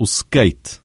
o skate.